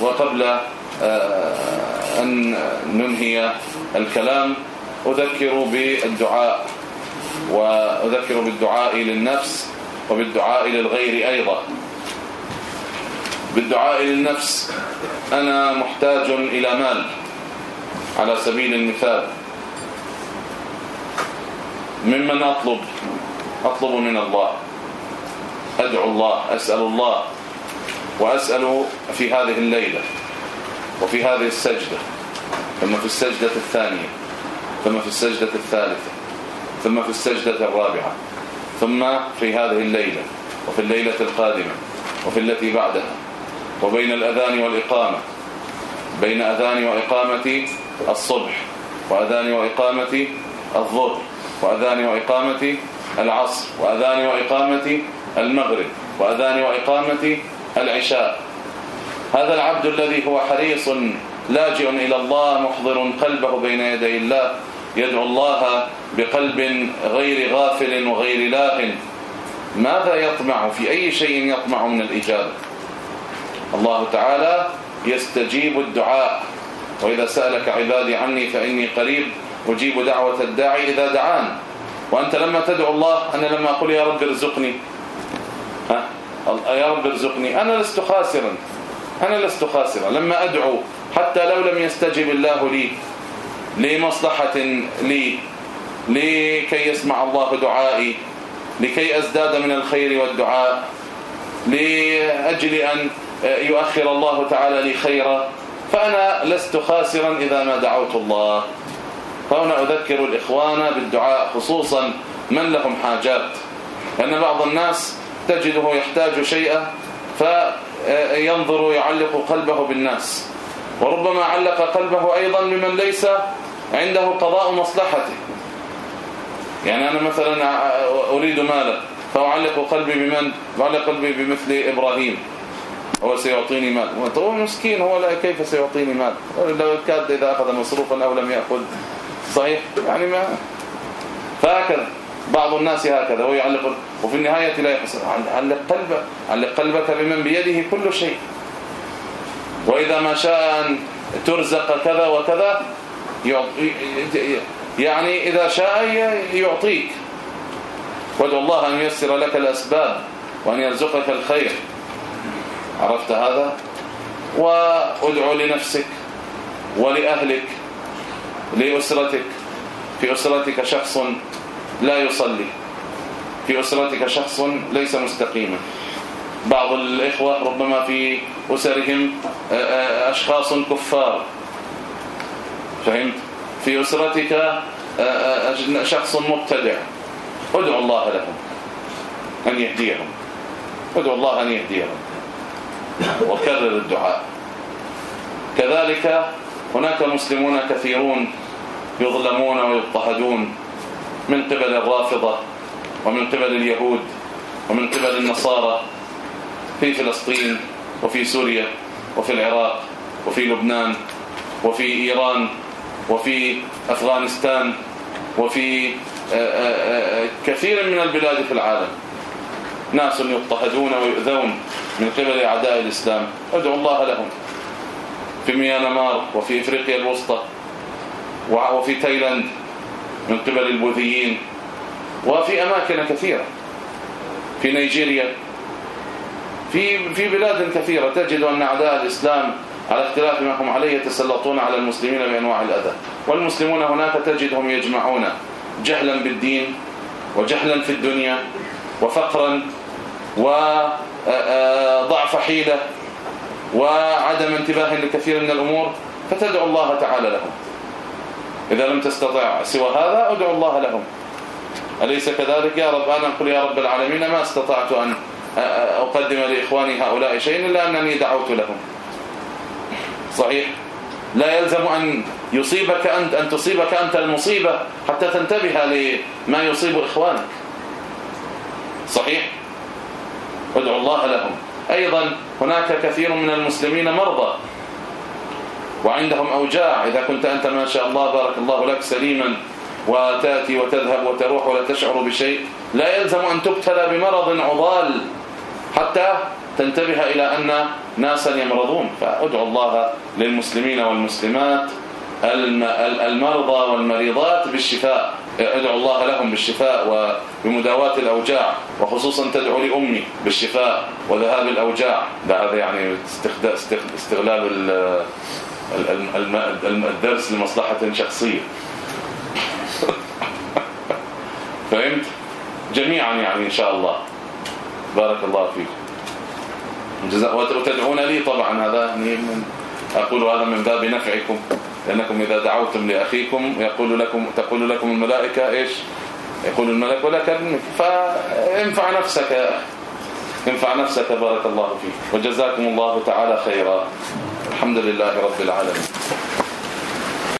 وقبل أن ننهي الكلام أذكر بالدعاء وأذكر بالدعاء للنفس وبالدعاء للغير أيضا. بالدعاء للنفس أنا محتاج إلى مال على سبيل المثال. ممن أطلب؟ أطلب من الله. أدعو الله أسأل الله. وأسأل في هذه الليلة وفي هذه السجدة ثم في السجدة الثانية ثم في السجدة الثالثة ثم في السجدة الرابعة ثم في هذه الليلة وفي الليلة القادمة وفي التي بعدها وبين الأذان والإقامة بين أذان وإقامة الصبح وأذان وإقامة الظهر وأذان وإقامة العصر وأذان وإقامة المغرب وأذان وإقامة العشاء. هذا العبد الذي هو حريص لاجئ إلى الله محضر قلبه بين يدي الله يدعو الله بقلب غير غافل وغير لاه ماذا يطمع؟ في أي شيء يطمع من الإجابة؟ الله تعالى يستجيب الدعاء. وإذا سألك عبادي عني فإني قريب أجيب دعوة الداعي إذا دعان. وأنت لما تدعو الله أنا لما أقول يا رب ارزقني. ها؟ يا رب ارزقني أنا لست خاسرا. أنا لست خاسرا. لما أدعو حتى لو لم يستجب الله لي لمصلحة لي لكي يسمع الله دعائي لكي أزداد من الخير والدعاء لأجل أن يؤخر الله تعالى لي خيرا فأنا لست خاسرا إذا ما دعوت الله. فهنا أذكر الإخوان بالدعاء خصوصا من لهم حاجات. لأن بعض الناس تجده يحتاج شيئا فينظر يعلق قلبه بالناس. وربما علق قلبه أيضا بمن ليس عنده قضاء مصلحته. يعني أنا مثلا أريد مالا فأعلق قلبي بمن؟ أعلق قلبي بمثل إبراهيم. هو سيعطيني مال. هو مسكين هو لا كيف سيعطيني مال؟ لو كاد إذا أخذ مصروفا أو لم يأخذ. صحيح؟ يعني ما. فهكذا. بعض الناس هكذا هو يعلق وفي النهاية لا يحصل علق قلبك علق قلبك بمن بيده كل شيء؟ وإذا ما شاء أن ترزق كذا وكذا يعني إذا شاء يعطيك. وادعو الله أن ييسر لك الأسباب وأن يرزقك الخير. عرفت هذا؟ وادعو لنفسك ولأهلك لأسرتك. في أسرتك شخص لا يصلي. في أسرتك شخص ليس مستقيما. بعض الإخوة ربما في أسرهم أشخاص كفار. فهمت؟ في أسرتك شخص مبتدع. ادعو الله لهم أن يهديهم. ادعو الله أن يهديهم. وكرر الدعاء. كذلك هناك مسلمون كثيرون يظلمون ويضطهدون من قبل الرافضة. ومن قبل اليهود ومن قبل النصارى في فلسطين وفي سوريا وفي العراق وفي لبنان وفي إيران وفي أفغانستان وفي كثير من البلاد في العالم. ناس يضطهدون ويؤذون من قبل أعداء الإسلام. ادعو الله لهم. في ميانمار وفي إفريقيا الوسطى وفي تايلاند من قبل البوذيين. وفي أماكن كثيرة. في نيجيريا. في في بلاد كثيرة. تجد أن أعداء الإسلام على اختلاف ما هم عليه يتسلطون على المسلمين بأنواع الأذى. والمسلمون هناك تجدهم يجمعون جهلا بالدين وجهلا في الدنيا وفقرا وضعف حيلة وعدم انتباه لكثير من الأمور فتدعو الله تعالى لهم. إذا لم تستطع سوى هذا ادعو الله لهم. أليس كذلك؟ يا رب أنا أقول يا رب العالمين ما استطعت أن أقدم لإخواني هؤلاء شيء إلا أنني دعوت لهم. صحيح؟ لا يلزم أن يصيبك أنت أن تصيبك أنت المصيبة حتى تنتبه لما يصيب إخوانك. صحيح؟ ادعو الله لهم. أيضا هناك كثير من المسلمين مرضى وعندهم أوجاع. إذا كنت أنت ما شاء الله بارك الله لك سليما. وتاتي وتذهب وتروح ولا تشعر بشيء. لا يلزم أن تبتلى بمرض عضال حتى تنتبه إلى أن ناسا يمرضون. فأدعو الله للمسلمين والمسلمات المرضى والمريضات بالشفاء. ادعو الله لهم بالشفاء وبمداواة الأوجاع وخصوصا تدعو لأمي بالشفاء وذهاب الأوجاع. هذا يعني استغلال الدرس لمصلحة شخصية. فهمت؟ جميعا يعني إن شاء الله. بارك الله فيكم وتدعون لي؟ طبعا هذا يعني أقول هذا من باب نفعكم. لأنكم إذا دعوتم لأخيكم يقول لكم تقول لكم الملائكة إيش؟ يقول الملك ولك فانفع نفسك. انفع نفسك. بارك الله فيك. وجزاكم الله تعالى خيرا. الحمد لله رب العالمين.